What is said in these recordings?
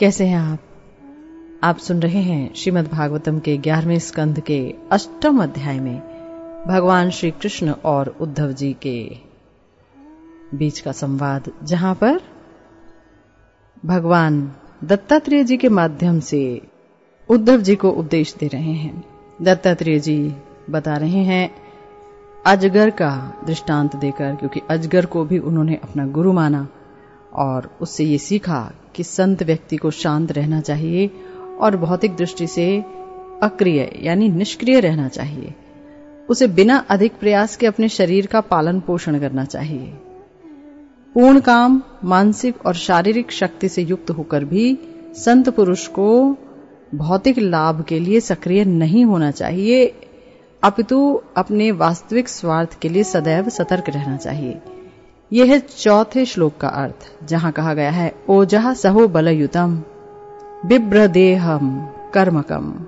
कैसे हैं आप? आप सुन रहे हैं श्रीमद् भागवतम के ग्यारहवें स्कंध के अष्टम अध्याय में भगवान श्री कृष्ण और उद्धव जी के बीच का संवाद, जहाँ पर भगवान दत्तात्रेय जी के माध्यम से उद्धव जी को उपदेश दे रहे हैं। दत्तात्रेय जी बता रहे हैं, अजगर का दृष्टांत देकर, क्योंकि अजगर को भी उन्होंने अपना गुरु माना और उससे ये सीखा कि संत व्यक्ति को शांत रहना चाहिए और भौतिक दृष्टि से अक्रिय, यानी निष्क्रिय रहना चाहिए। उसे बिना अधिक प्रयास के अपने शरीर का पालन पोषण करना चाहिए। पूर्ण काम, मानसिक और शारीरिक शक्ति से युक्त होकर भी संत पुरुष को भौतिक लाभ के लिए सक्रिय नहीं होना चाहिए। अपितु अपने वास्तविक स्वार्थ के लिए सदैव सतर्क रहना चाहिए। यह है चौथे श्लोक का अर्थ, जहाँ कहा गया है ओजह सहो बलयुतम, बिभ्रदेहम, कर्मकम।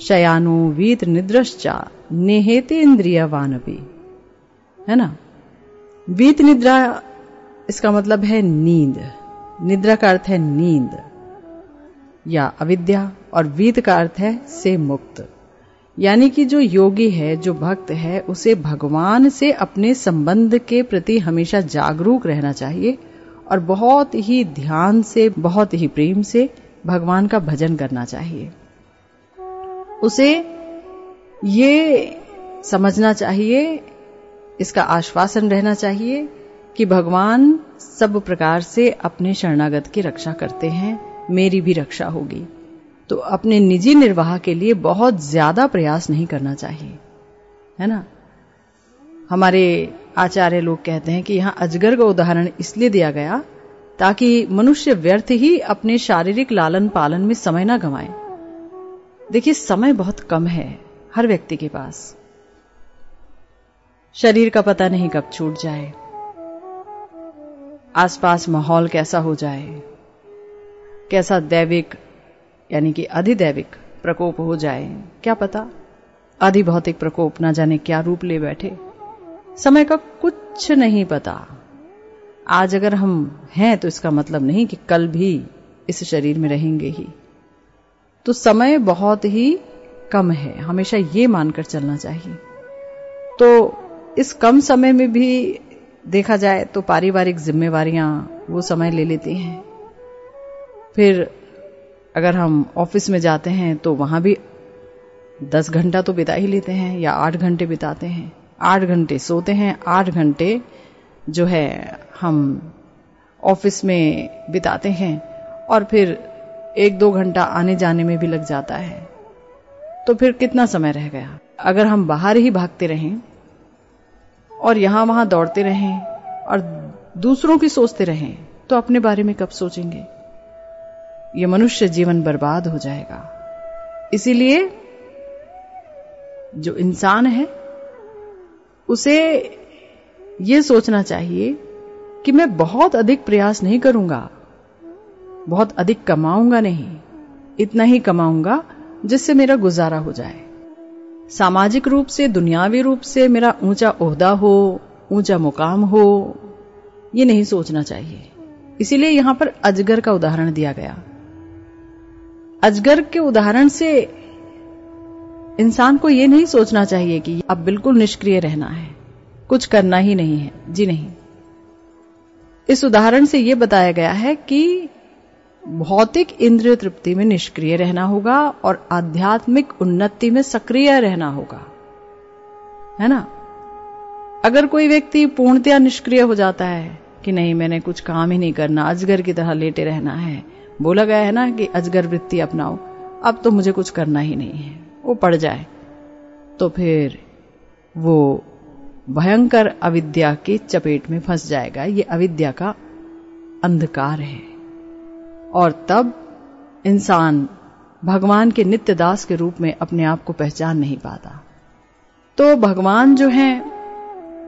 शयानु वीत निद्रश्चा नेहेते इंद्रियवानपी है ना? वीत निद्रा, इसका मतलब है नींद। निद्रा का अर्थ है नींद। या अविद्या, और वीत का अर्थ है से मुक्त। यानी कि जो योगी है, जो भक्त है, उसे भगवान से अपने संबंध के प्रति हमेशा जागरूक रहना चाहिए और बहुत ही ध्यान से, बहुत ही प्रेम से भगवान का भजन करना चाहिए। उसे ये समझना चाहिए, इसका आश्वासन रहना चाहिए कि भगवान सब प्रकार से अपने शरणागत की रक्षा करते हैं, मेरी भी रक्षा होगी। तो अपने निजी निर्वाह के लिए बहुत ज़्यादा प्रयास नहीं करना चाहिए। है ना? हमारे आचार्य लोग कहते हैं कि यहाँ अजगर का उदाहरण इसलिए दिया गया ताकि मनुष्य व्यर्थ ही अपने शारीरिक लालन पालन में समय ना गंवाए। देखिए, समय बहुत कम है हर व्यक्ति के पास। शरीर का पता नहीं कब छूट जाए। आसपास माहौल कैसा हो जाए। कैसा दैविक यानी कि अधिदैविक प्रकोप हो जाए। क्या पता? अधि भौतिक प्रकोप ना जाने क्या रूप ले बैठे। समय का कुछ नहीं पता। आज अगर हम हैं तो इसका मतलब नहीं कि कल भी इस शरीर में रहेंगे ही। तो समय बहुत ही कम है। हमेशा ये मानकर चलना चाहिए। तो इस कम समय में भी देखा जाए तो पारिवारिक जिम्मेवारियाँ वो समय ले लेती हैं। फिर अगर हम ऑफ़िस में जाते हैं तो वहाँ भी दस घंटा तो बिता ही लेते हैं या आठ घंटे बिताते हैं। आठ घंटे सोते हैं, आठ घंटे जो है हम ऑफ़िस में बिताते हैं और फिर एक दो घंटा आने जाने में भी लग जाता है। तो फिर कितना समय रह गया? अगर हम बाहर ही भागते रहें और यहाँ वहाँ दौड़ते रहें और दूसरों की सोचते रहें तो अपने बारे में कब सोचेंगे? ये मनुष्य जीवन बर्बाद हो जाएगा। इसीलिए जो इंसान है, उसे ये सोचना चाहिए कि मैं बहुत अधिक प्रयास नहीं करूँगा, बहुत अधिक कमाऊँगा नहीं, इतना ही कमाऊँगा जिससे मेरा गुजारा हो जाए। सामाजिक रूप से, दुनियावी रूप से मेरा ऊँचा ओहदा हो, ऊँचा मुकाम हो, ये नहीं सोचना चाहिए। इसीलिए यहाँ पर अजगर का उदाहरण दिया गया। अजगर के उदाहरण से इंसान को यह नहीं सोचना चाहिए कि अब बिल्कुल निष्क्रिय रहना है। कुछ करना ही नहीं है। जी नहीं। इस उदाहरण से यह बताया गया है कि भौतिक इंद्रिय तृप्ति में निष्क्रिय रहना होगा और आध्यात्मिक उन्नति में सक्रिय रहना होगा। है ना? अगर कोई व्यक्ति पूर्णतया निष्क्रिय हो जाता है कि नहीं, मैंने कुछ काम ही नहीं करना, अजगर की तरह लेटे रहना है बोला गया है ना कि अजगर वृत्ति अपनाओ। अब तो मुझे कुछ करना ही नहीं है। वो पड़ जाए। तो फिर वो भयंकर अविद्या के चपेट में फंस जाएगा। ये अविद्या का अंधकार है। और तब इंसान भगवान के नित्य दास के रूप में अपने आप को पहचान नहीं पाता। तो भगवान जो है,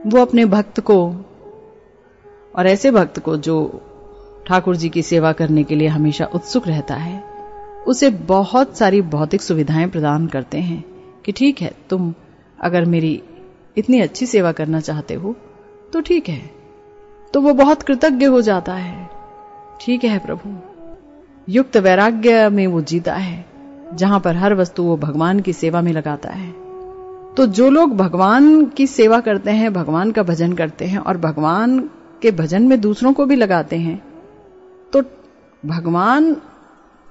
वो अपने भक्त को और ऐसे भक्त को जो ठाकुर जी की सेवा करने के लिए हमेशा उत्सुक रहता है। उसे बहुत सारी भौतिक सुविधाएँ प्रदान करते हैं कि ठीक है, तुम अगर मेरी इतनी अच्छी सेवा करना चाहते हो तो ठीक है। तो वो बहुत कृतज्ञ हो जाता है। ठीक है प्रभु। युक्त वैराग्य में वो जीता है, जहाँ पर हर वस्तु वो भगवान की सेवा में लगाता है। तो जो लोग भगवान की सेवा करते हैं, भगवान का भजन करते हैं और भगवान के भजन में दूसरों को भी लगाते हैं तो भगवान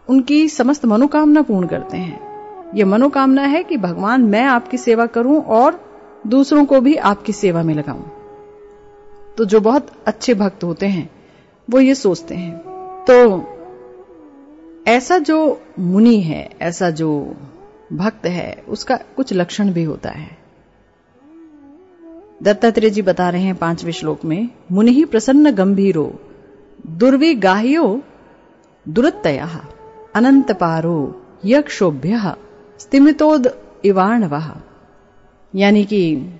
उनकी समस्त मनोकामना पूर्ण करते हैं। ये मनोकामना है कि भगवान मैं आपकी सेवा करूँ और दूसरों को भी आपकी सेवा में लगाऊँ। तो जो बहुत अच्छे भक्त होते हैं, वो ये सोचते हैं। तो ऐसा जो मुनि है, ऐसा जो भक्त है, उसका कुछ लक्षण भी होता है। दत्तात्रेय जी बता रहे हैं पाँचवें श्लोक में, मुनि ही प्रसन्न गंभीरो दुर्विगाह्यो दुरतया अनंत पारो यक्षोभ्य, स्तिमितोद इवाणव। यानी कि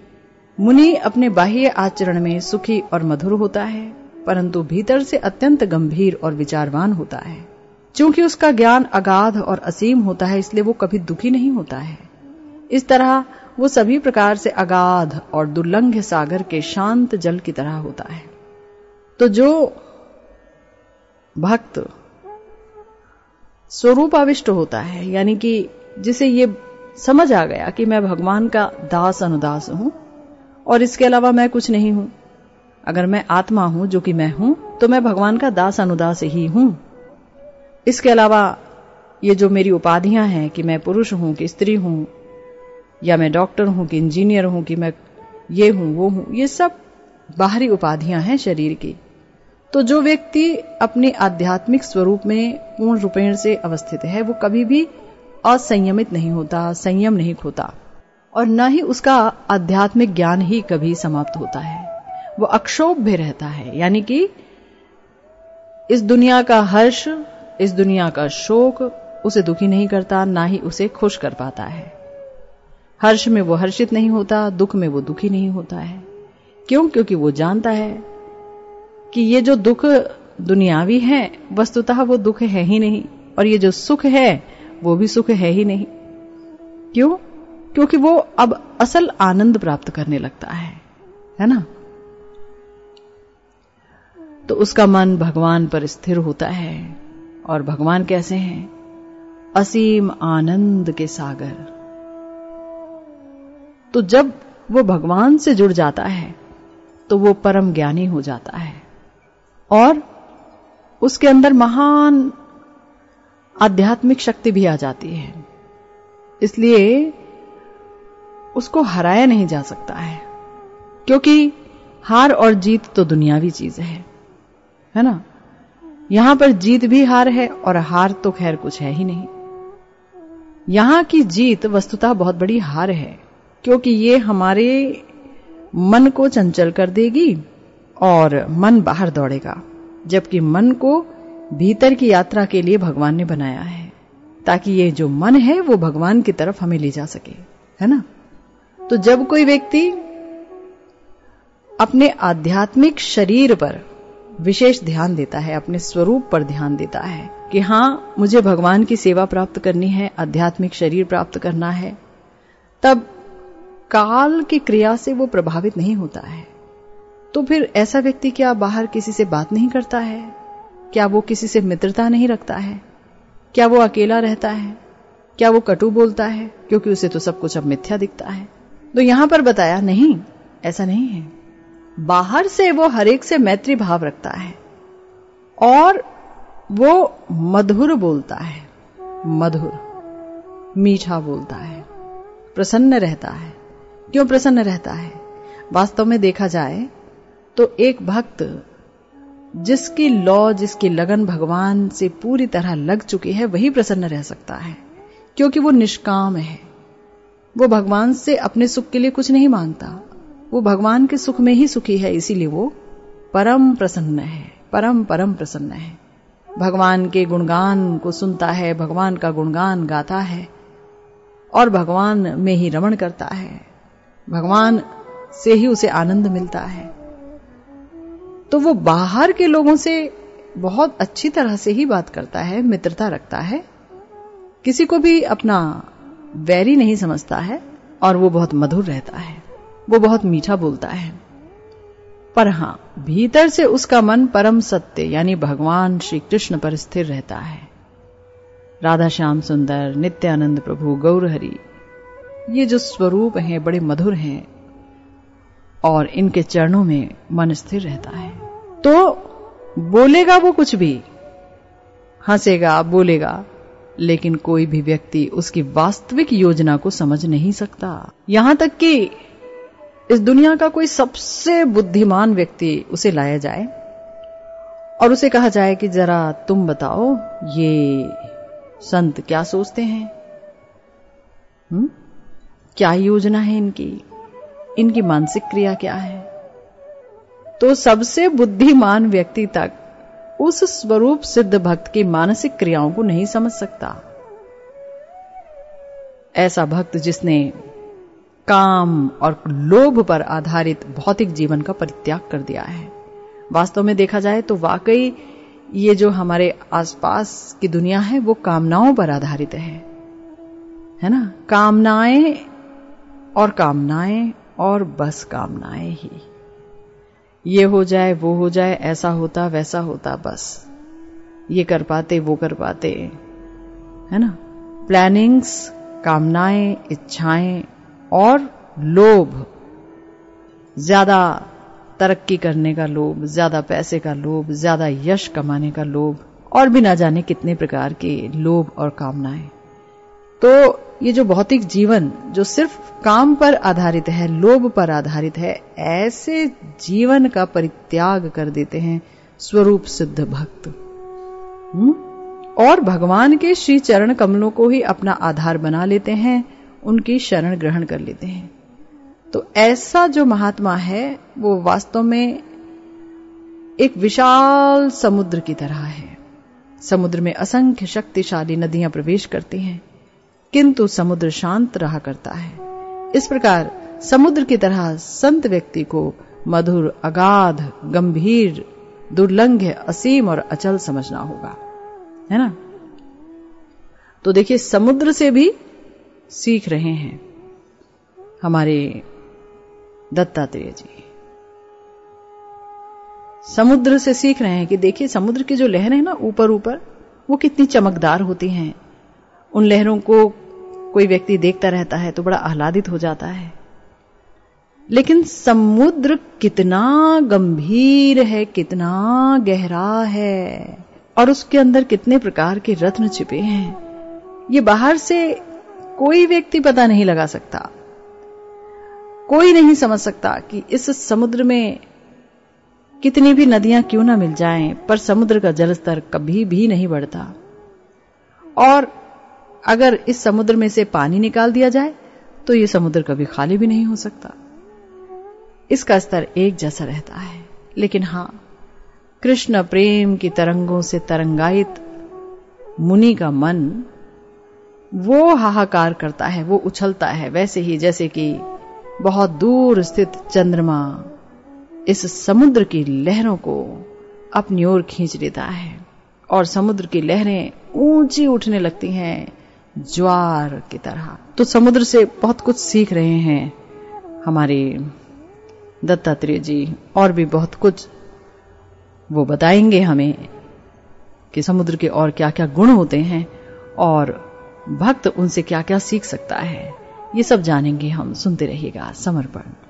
मुनि अपने बाह्य आचरण में सुखी और मधुर होता है, परंतु भीतर से अत्यंत गंभीर और विचारवान होता है। क्योंकि उसका ज्ञान अगाध और असीम होता है, इसलिए वो कभी दुखी नहीं होता है। इस तरह वो सभी प्रकार से अगाध और दुर्लंघ सागर के शांत जल की तरह होता है। तो जो भक्त स्वरूप स्वरूपाविष्ट होता है, यानी कि जिसे ये समझ आ गया कि मैं भगवान का दास अनुदास हूँ और इसके अलावा मैं कुछ नहीं हूँ। अगर मैं आत्मा हूँ, जो कि मैं हूँ तो मैं भगवान का दास अनुदास ही हूँ। इसके अलावा ये जो मेरी उपाधियाँ हैं कि मैं पुरुष हूँ कि स्त्री हूँ, या मैं डॉक्टर हूँ कि इंजीनियर हूँ कि मैं ये हूँ, वो हूँ, ये सब बाहरी उपाधियाँ हैं शरीर की। तो जो व्यक्ति अपने आध्यात्मिक स्वरूप में पूर्ण रूपेण से अवस्थित है, वो कभी भी असंयमित नहीं होता, संयम नहीं खोता। और न ही उसका आध्यात्मिक ज्ञान ही कभी समाप्त होता है। वो अक्षोभ्य रहता है, यानी कि इस दुनिया का हर्ष, इस दुनिया का शोक उसे दुखी नहीं करता, ना ही उसे खुश कर पाता है। हर्ष में वो हर्षित नहीं होता, दुख में वो दुखी नहीं होता है। क्यों? क्योंकि वो जानता है कि ये जो दुख दुनियावी है, वस्तुतः वो दुख है ही नहीं, और ये जो सुख है, वो भी सुख है ही नहीं। क्यों? क्योंकि वो अब असल आनंद प्राप्त करने लगता है है ना? तो उसका मन भगवान पर स्थिर होता है, और भगवान कैसे हैं? असीम आनंद के सागर। तो जब वो भगवान से जुड़ जाता है तो वो परम ज्ञानी हो जाता है। और उसके अंदर महान आध्यात्मिक शक्ति भी आ जाती है। इसलिए उसको हराया नहीं जा सकता है। क्योंकि हार और जीत तो दुनियावी चीज़ है है ना? यहाँ पर जीत भी हार है और हार तो खैर कुछ है ही नहीं। यहाँ की जीत वस्तुतः बहुत बड़ी हार है, क्योंकि ये हमारे मन को चंचल कर देगी और मन बाहर दौड़ेगा, जबकि मन को भीतर की यात्रा के लिए भगवान ने बनाया है, ताकि ये जो मन है, वो भगवान की तरफ़ हमें ले जा सके, है ना? तो जब कोई व्यक्ति अपने आध्यात्मिक शरीर पर विशेष ध्यान देता है, अपने स्वरूप पर ध्यान देता है, कि हाँ मुझे भगवान की सेवा प्राप्त करनी है, आध्यात्मिक शरीर प्राप्त करना है, तब काल की क्रिया से वो प्रभावित नहीं होता है। तो फिर ऐसा व्यक्ति क्या बाहर किसी से बात नहीं करता है? क्या वो किसी से मित्रता नहीं रखता है? क्या वो अकेला रहता है? क्या वो कटु बोलता है? क्योंकि उसे तो सब कुछ अब मिथ्या दिखता है। तो यहाँ पर बताया, नहीं, ऐसा नहीं है। बाहर से वो हरेक से मैत्री भाव रखता है और वो मधुर बोलता है। मधुर, मीठा बोलता है। प्रसन्न रहता है। क्यों प्रसन्न रहता है? वास्तव में देखा जाए तो एक भक्त, जिसकी लौ, जिसकी लगन भगवान से पूरी तरह लग चुकी है, वही प्रसन्न रह सकता है, क्योंकि वो निष्काम है। वो भगवान से अपने सुख के लिए कुछ नहीं माँगता। वो भगवान के सुख में ही सुखी है, इसीलिए वो परम प्रसन्न है, परम परम प्रसन्न है। भगवान के गुणगान को सुनता है, भगवान का गुणगान गाता है, और भगवान में ही रमण करता है। भगवान से ही उसे आनंद मिलता है। तो वो बाहर के लोगों से बहुत अच्छी तरह से ही बात करता है, मित्रता रखता है। किसी को भी अपना वैरी नहीं समझता है और वो बहुत मधुर रहता है। वो बहुत मीठा बोलता है। पर हाँ, भीतर से उसका मन परम सत्य यानी भगवान श्री कृष्ण पर स्थिर रहता है। राधा श्याम सुंदर, नित्यानंद प्रभु, गौरहरि, ये जो स्वरूप हैं, बड़े मधुर हैं और इनके चरणों में मन स्थिर रहता है। तो बोलेगा वो कुछ भी, हंसेगा, बोलेगा, लेकिन कोई भी व्यक्ति उसकी वास्तविक योजना को समझ नहीं सकता। यहाँ तक कि इस दुनिया का कोई सबसे बुद्धिमान व्यक्ति उसे लाया जाए और उसे कहा जाए कि जरा तुम बताओ, ये संत क्या सोचते हैं? हुँ? क्या योजना है इनकी? इनकी मानसिक क्रिया क्या है? तो सबसे बुद्धिमान व्यक्ति तक उस स्वरूप सिद्ध भक्त की मानसिक क्रियाओं को नहीं समझ सकता। ऐसा भक्त जिसने काम और लोभ पर आधारित भौतिक जीवन का परित्याग कर दिया है। वास्तव में देखा जाए तो वाकई ये जो हमारे आसपास की दुनिया है, वो कामनाओं पर आधारित है। है ना? कामनाएँ और कामनाएँ और बस कामनाएँ ही। ये हो जाए, वो हो जाए, ऐसा होता, वैसा होता, बस। ये कर पाते, वो कर पाते, है ना? प्लानिंग्स कामनाएँ, इच्छाएँ और लोभ। ज़्यादा तरक्की करने का लोभ, ज़्यादा पैसे का लोभ, ज़्यादा यश कमाने का लोभ, और भी ना जाने कितने प्रकार के लोभ और कामनाएँ। तो ये जो भौतिक जीवन, जो सिर्फ़ काम पर आधारित है, लोभ पर आधारित है, ऐसे जीवन का परित्याग कर देते हैं स्वरूप सिद्ध भक्त। हुँ? और भगवान के श्री चरण कमलों को ही अपना आधार बना लेते हैं, उनकी शरण ग्रहण कर लेते हैं। तो ऐसा जो महात्मा है, वो वास्तव में एक विशाल समुद्र की तरह है। समुद्र में असंख्य शक्तिशाली नदियाँ प्रवेश करती हैं। किंतु समुद्र शांत रहा करता है। इस प्रकार समुद्र की तरह संत व्यक्ति को मधुर, अगाध, गंभीर, दुर्लंघ्य, असीम और अचल समझना होगा। है ना? तो देखिए, समुद्र से भी सीख रहे हैं हमारे दत्तात्रेय जी। समुद्र से सीख रहे हैं कि देखिए, समुद्र की जो लहरें हैं ना ऊपर ऊपर वो कितनी चमकदार होती हैं। उन लहरों को कोई व्यक्ति देखता रहता है तो बड़ा आह्लादित हो जाता है। लेकिन समुद्र कितना गंभीर है, कितना गहरा है, और उसके अंदर कितने प्रकार के रत्न छिपे हैं, ये बाहर से कोई व्यक्ति पता नहीं लगा सकता। कोई नहीं समझ सकता कि इस समुद्र में कितनी भी नदियाँ क्यों ना मिल जाएँ, पर समुद्र का जलस्तर कभी भी नहीं बढ़ता। और अगर इस समुद्र में से पानी निकाल दिया जाए तो ये समुद्र कभी खाली भी नहीं हो सकता। इसका स्तर एक जैसा रहता है। लेकिन हाँ, कृष्ण प्रेम की तरंगों से तरंगायित मुनि का मन, वो हाहाकार करता है, वो उछलता है, वैसे ही जैसे कि बहुत दूर स्थित चंद्रमा इस समुद्र की लहरों को अपनी ओर खींच लेता है। और समुद्र की लहरें ऊँची उठने लगती हैं। ज्वार की तरह। तो समुद्र से बहुत कुछ सीख रहे हैं हमारे दत्तात्रेय जी, और भी बहुत कुछ। वो बताएँगे हमें कि समुद्र के और क्या क्या गुण होते हैं, और भक्त उनसे क्या क्या सीख सकता है। ये सब जानेंगे हम। सुनते रहिएगा समर्पण।